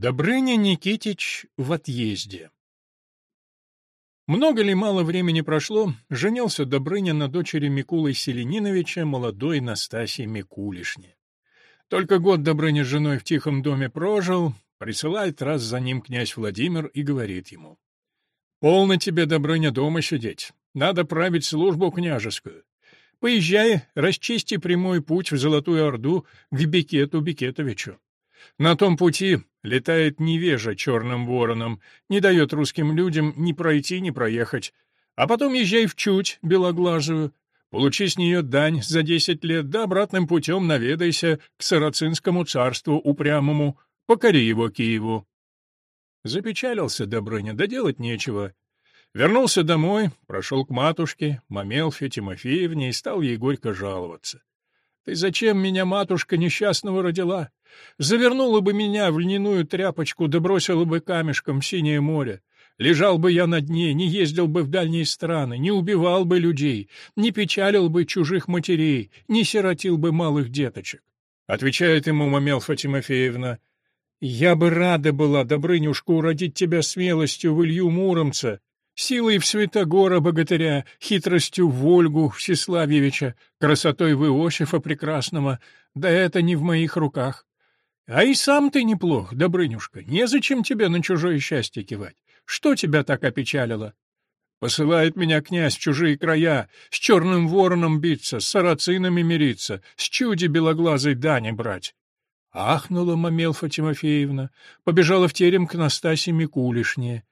Добрыня Никитич в отъезде. Много ли мало времени прошло, женился Добрыня на дочери Микулы Селениновича, молодой Настасьи Микулишне. Только год Добрыня с женой в тихом доме прожил, присылает раз за ним князь Владимир и говорит ему. «Полно тебе, Добрыня, дома сидеть. Надо править службу княжескую. Поезжай, расчисти прямой путь в Золотую Орду к Бекету Бекетовичу. На том пути летает невежа черным вороном, не дает русским людям ни пройти, ни проехать. А потом езжай в чуть белоглазую, получи с нее дань за десять лет, да обратным путем наведайся к сарацинскому царству упрямому, покори его Киеву. Запечалился Добрыня, да делать нечего. Вернулся домой, прошел к матушке, Мамелфе Тимофеевне и стал ей горько жаловаться. Ты зачем меня, матушка, несчастного родила? Завернула бы меня в льняную тряпочку, да бросила бы камешком в синее море. Лежал бы я на дне, не ездил бы в дальние страны, не убивал бы людей, не печалил бы чужих матерей, не сиротил бы малых деточек. Отвечает ему Мамелфа Тимофеевна. «Я бы рада была, Добрынюшка, уродить тебя смелостью в Илью Муромца, Силой в Святогора богатыря, хитростью Вольгу Всеславьевича, красотой в Иосифа Прекрасного, да это не в моих руках. А и сам ты неплох, Добрынюшка, незачем тебе на чужое счастье кивать. Что тебя так опечалило? Посылает меня князь в чужие края, с черным вороном биться, с сарацинами мириться, с чуди белоглазой дани брать. Ахнула Мамелфа Тимофеевна, побежала в терем к Настасье Микулишне.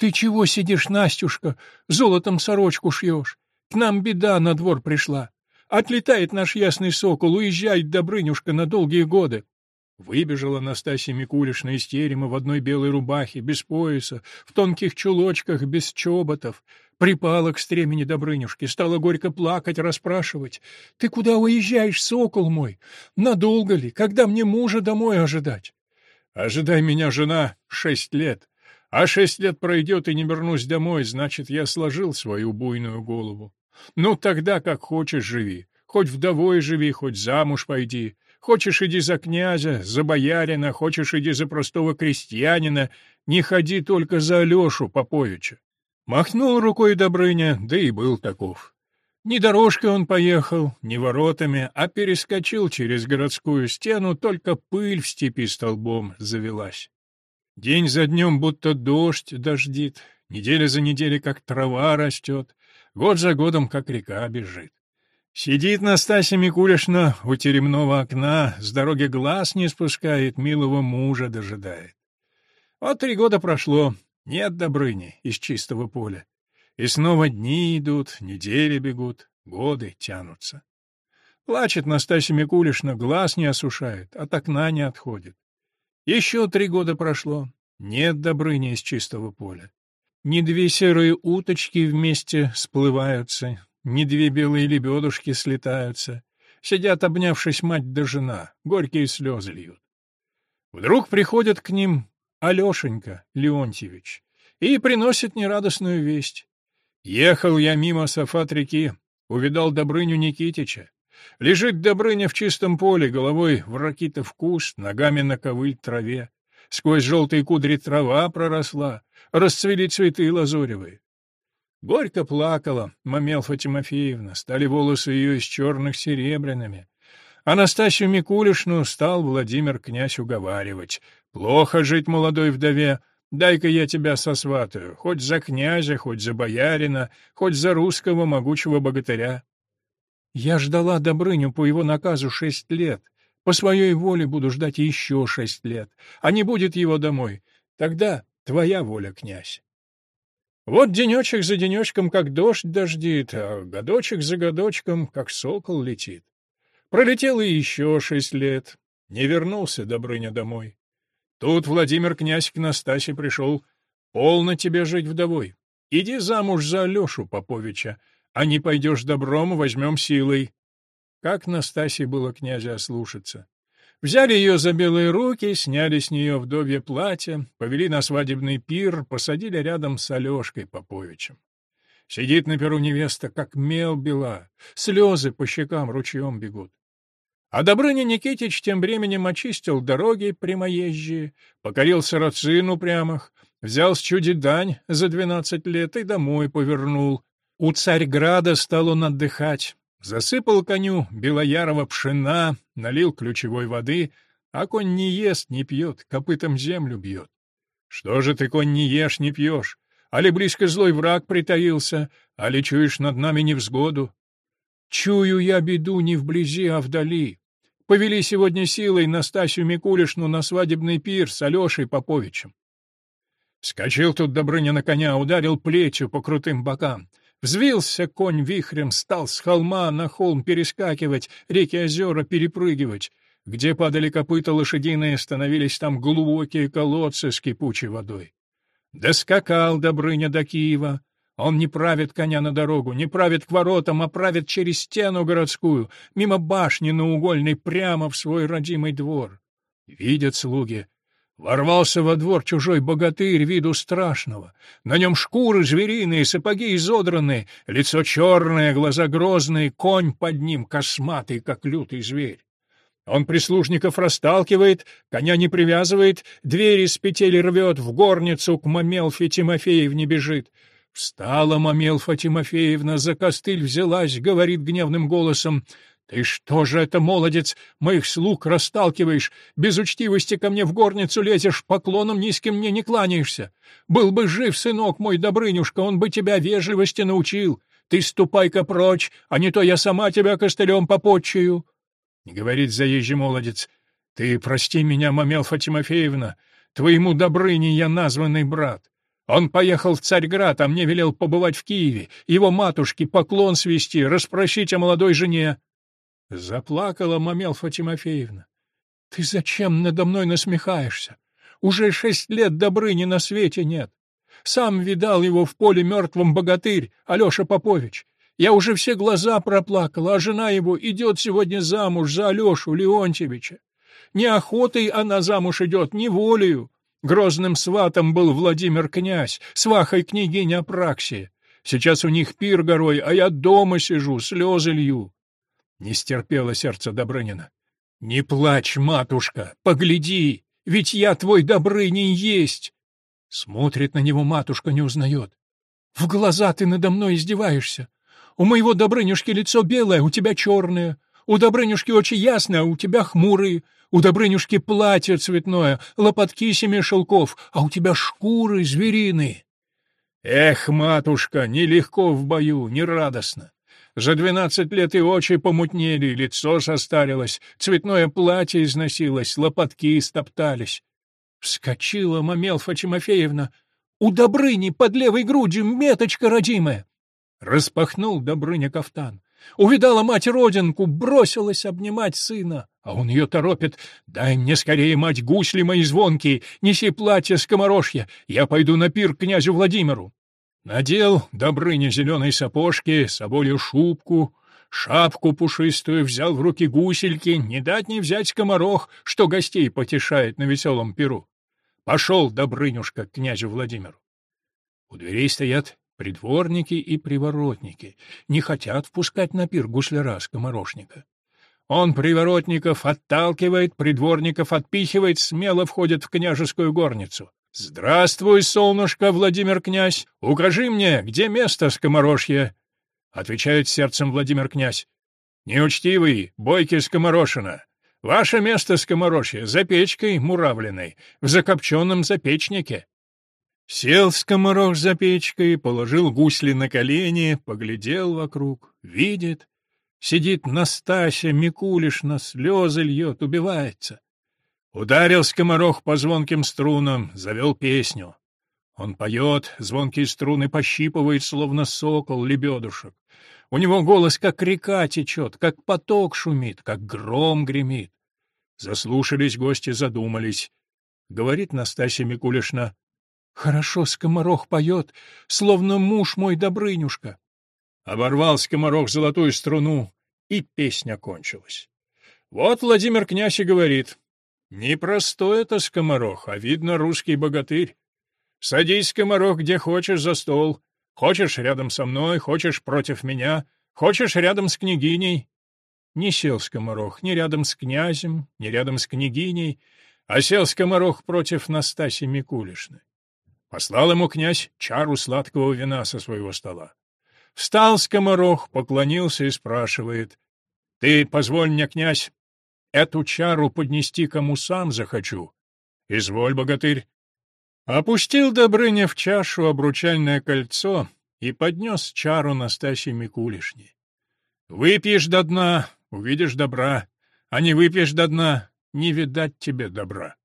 Ты чего сидишь, Настюшка, золотом сорочку шьешь? К нам беда на двор пришла. Отлетает наш ясный сокол, уезжает Добрынюшка на долгие годы. Выбежала Настасья Микулишна из терема в одной белой рубахе, без пояса, в тонких чулочках, без чоботов. Припала к стремени Добрынюшки, стала горько плакать, расспрашивать. — Ты куда уезжаешь, сокол мой? Надолго ли? Когда мне мужа домой ожидать? — Ожидай меня, жена, шесть лет. А шесть лет пройдет, и не вернусь домой, значит, я сложил свою буйную голову. Ну, тогда как хочешь живи. Хоть вдовой живи, хоть замуж пойди. Хочешь, иди за князя, за боярина, хочешь, иди за простого крестьянина. Не ходи только за Алешу Поповича. Махнул рукой Добрыня, да и был таков. Не дорожкой он поехал, не воротами, а перескочил через городскую стену, только пыль в степи столбом завелась. День за днем будто дождь дождит, неделя за неделей как трава растет, год за годом как река бежит. Сидит Настасья Микулишна у теремного окна, с дороги глаз не спускает, милого мужа дожидает. Вот три года прошло, нет Добрыни из чистого поля. И снова дни идут, недели бегут, годы тянутся. Плачет Настасья Микулишна, глаз не осушает, от окна не отходит. Еще три года прошло. Нет Добрыни из чистого поля. Не две серые уточки вместе сплываются, не две белые лебедушки слетаются. Сидят, обнявшись мать да жена, горькие слезы льют. Вдруг приходит к ним Алешенька Леонтьевич и приносит нерадостную весть. «Ехал я мимо Сафат реки, увидал Добрыню Никитича. Лежит Добрыня в чистом поле, головой в ракитов куст, ногами на ковыль траве. Сквозь желтые кудри трава проросла, расцвели цветы лазуревые. Горько плакала Мамелфа Тимофеевна, стали волосы ее из черных серебряными. А Настасью Микулишну стал Владимир князь уговаривать. «Плохо жить молодой вдове, дай-ка я тебя сосватаю, хоть за князя, хоть за боярина, хоть за русского могучего богатыря». Я ждала Добрыню по его наказу шесть лет. По своей воле буду ждать еще шесть лет. А не будет его домой. Тогда твоя воля, князь. Вот денечек за денечком, как дождь дождит, а годочек за годочком, как сокол летит. Пролетело еще шесть лет. Не вернулся Добрыня домой. Тут Владимир князь к Настасе пришел. Полно тебе жить вдовой. Иди замуж за Алешу Поповича а не пойдешь добром, возьмем силой». Как Настасье было князя ослушаться. Взяли ее за белые руки, сняли с нее вдовье платье, повели на свадебный пир, посадили рядом с Алешкой Поповичем. Сидит на перу невеста, как мел бела, слезы по щекам ручьем бегут. А Добрыня Никитич тем временем очистил дороги прямоезжие, покорил сарацин упрямых, взял с чуди дань за двенадцать лет и домой повернул, у Царьграда стал он отдыхать. Засыпал коню белоярова пшена, налил ключевой воды, а конь не ест, не пьет, копытом землю бьет. Что же ты, конь, не ешь, не пьешь? Али близко злой враг притаился, али чуешь над нами невзгоду? Чую я беду не вблизи, а вдали. Повели сегодня силой Настасью Микулишну на свадебный пир с Алешей Поповичем. Скочил тут Добрыня на коня, ударил плетью по крутым бокам. Взвился конь вихрем, стал с холма на холм перескакивать, реки озера перепрыгивать. Где падали копыта лошадиные, становились там глубокие колодцы с кипучей водой. Доскакал Добрыня до Киева. Он не правит коня на дорогу, не правит к воротам, а правит через стену городскую, мимо башни наугольной, прямо в свой родимый двор. Видят слуги, Ворвался во двор чужой богатырь, виду страшного. На нем шкуры звериные, сапоги изодранные, лицо черное, глаза грозные, конь под ним косматый, как лютый зверь. Он прислужников расталкивает, коня не привязывает, двери с петель рвет, в горницу к Мамелфе Тимофеевне бежит. Встала Мамелфа Тимофеевна, за костыль взялась, говорит гневным голосом — ты что же это, молодец, моих слуг расталкиваешь, без учтивости ко мне в горницу лезешь, поклоном низким мне не кланяешься. Был бы жив, сынок мой, Добрынюшка, он бы тебя вежливости научил. Ты ступай-ка прочь, а не то я сама тебя костылем попотчаю. Не говорит заезжий молодец. Ты прости меня, Мамелфа Тимофеевна, твоему Добрыне я названный брат. Он поехал в Царьград, а мне велел побывать в Киеве, его матушке поклон свести, расспросить о молодой жене. Заплакала Мамелфа Тимофеевна. Ты зачем надо мной насмехаешься? Уже шесть лет Добрыни на свете нет. Сам видал его в поле мертвым богатырь Алеша Попович. Я уже все глаза проплакала, а жена его идет сегодня замуж за Алешу Леонтьевича. Не охотой она замуж идет, не волею. Грозным сватом был Владимир князь, свахой княгиня Апраксия. Сейчас у них пир горой, а я дома сижу, слезы лью. Не стерпело сердце Добрынина. «Не плачь, матушка, погляди, ведь я твой Добрынин есть!» Смотрит на него матушка, не узнает. «В глаза ты надо мной издеваешься. У моего Добрынюшки лицо белое, у тебя черное. У Добрынюшки очи ясные, а у тебя хмурые. У Добрынюшки платье цветное, лопатки семи шелков, а у тебя шкуры звериные». «Эх, матушка, нелегко в бою, нерадостно. За двенадцать лет и очи помутнели, лицо состарилось, цветное платье износилось, лопатки истоптались. Вскочила Мамелфа Тимофеевна. «У Добрыни под левой грудью меточка родимая!» Распахнул Добрыня кафтан. Увидала мать родинку, бросилась обнимать сына. А он ее торопит. «Дай мне скорее, мать, гусли мои звонкие, неси платье скоморожье, я пойду на пир к князю Владимиру». Надел Добрыня зеленые сапожки, соболью шубку, шапку пушистую, взял в руки гусельки, не дать не взять комарох, что гостей потешает на веселом перу. Пошел Добрынюшка к князю Владимиру. У дверей стоят придворники и приворотники, не хотят впускать на пир гусляра комарошника. Он приворотников отталкивает, придворников отпихивает, смело входит в княжескую горницу. «Здравствуй, солнышко, Владимир князь! Укажи мне, где место скоморожье?» Отвечает сердцем Владимир князь. «Неучтивый, бойкий скоморошина! Ваше место скоморожье за печкой муравленной, в закопченном запечнике!» Сел скоморож за печкой, положил гусли на колени, поглядел вокруг, видит. Сидит Настася Микулишна, слезы льет, убивается. Ударил скоморох по звонким струнам, завел песню. Он поет, звонкие струны пощипывает, словно сокол лебедушек. У него голос, как река течет, как поток шумит, как гром гремит. Заслушались гости, задумались. Говорит Настасья Микулишна. — Хорошо скоморох поет, словно муж мой Добрынюшка. Оборвал скоморох золотую струну, и песня кончилась. Вот Владимир князь и говорит. Непростой это скоморох, а видно русский богатырь. Садись, скоморох, где хочешь за стол. Хочешь рядом со мной, хочешь против меня, хочешь рядом с княгиней. Не сел скоморох ни рядом с князем, ни рядом с княгиней, а сел скоморох против Настаси Микулишны. Послал ему князь чару сладкого вина со своего стола. Встал скоморох, поклонился и спрашивает. — Ты, позволь мне, князь, эту чару поднести кому сам захочу. Изволь, богатырь. Опустил Добрыня в чашу обручальное кольцо и поднес чару Настасье Микулишне. Выпьешь до дна, увидишь добра, а не выпьешь до дна, не видать тебе добра.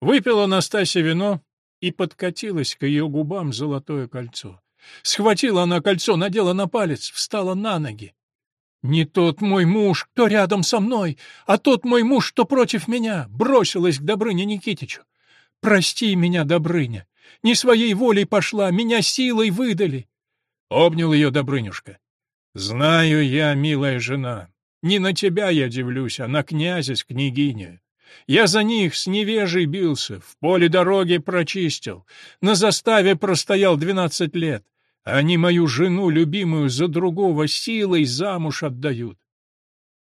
Выпила Настасья вино и подкатилось к ее губам золотое кольцо. Схватила она кольцо, надела на палец, встала на ноги. «Не тот мой муж, кто рядом со мной, а тот мой муж, что против меня, бросилась к Добрыне Никитичу. Прости меня, Добрыня, не своей волей пошла, меня силой выдали». Обнял ее Добрынюшка. «Знаю я, милая жена, не на тебя я дивлюсь, а на князя с княгиней. Я за них с невежей бился, в поле дороги прочистил, на заставе простоял двенадцать лет, они мою жену, любимую, за другого силой замуж отдают.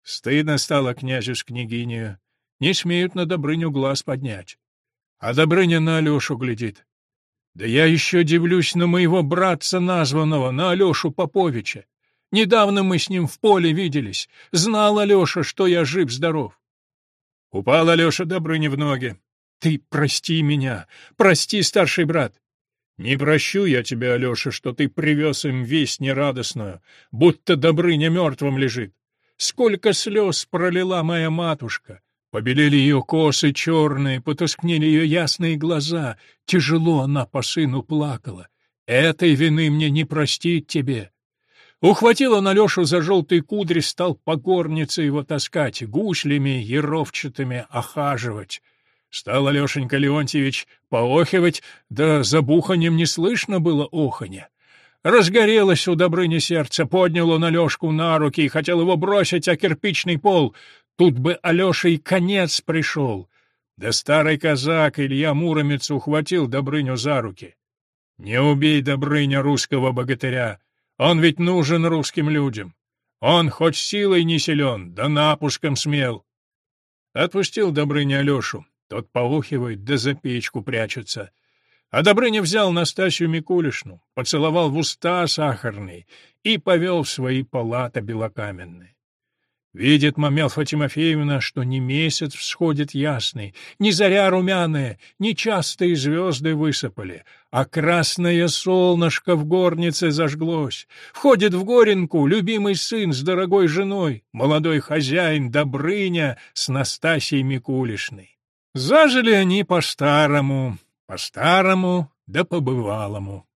Стыдно стало, княжеш, княгине. Не смеют на Добрыню глаз поднять. А Добрыня на Алешу глядит. Да я еще дивлюсь на моего братца названного, на Алешу Поповича. Недавно мы с ним в поле виделись. Знал Алеша, что я жив-здоров. Упал Алеша Добрыне в ноги. Ты прости меня, прости, старший брат. Не прощу я тебя, Алеша, что ты привез им весть нерадостную, будто Добрыня мертвым лежит. Сколько слез пролила моя матушка! Побелели ее косы черные, потускнели ее ясные глаза. Тяжело она по сыну плакала. Этой вины мне не простить тебе. Ухватил он Алешу за желтый кудри, стал по горнице его таскать, гуслями еровчатыми охаживать. Стал Алешенька Леонтьевич поохивать, да за буханем не слышно было оханья. Разгорелось у Добрыни сердце, поднял он Алешку на руки и хотел его бросить о кирпичный пол. Тут бы Алеша и конец пришел. Да старый казак Илья Муромец ухватил Добрыню за руки. «Не убей, Добрыня, русского богатыря! Он ведь нужен русским людям! Он хоть силой не силен, да напуском смел!» Отпустил Добрыня Алешу, тот полухивает, да за печку прячется. А Добрыня взял Настасью Микулишну, поцеловал в уста сахарный и повел в свои палаты белокаменные. Видит Мамелфа Тимофеевна, что не месяц всходит ясный, не заря румяная, не частые звезды высыпали, а красное солнышко в горнице зажглось. Входит в горенку любимый сын с дорогой женой, молодой хозяин Добрыня с Настасьей Микулишной. Зажили они по-старому, по-старому да побывалому.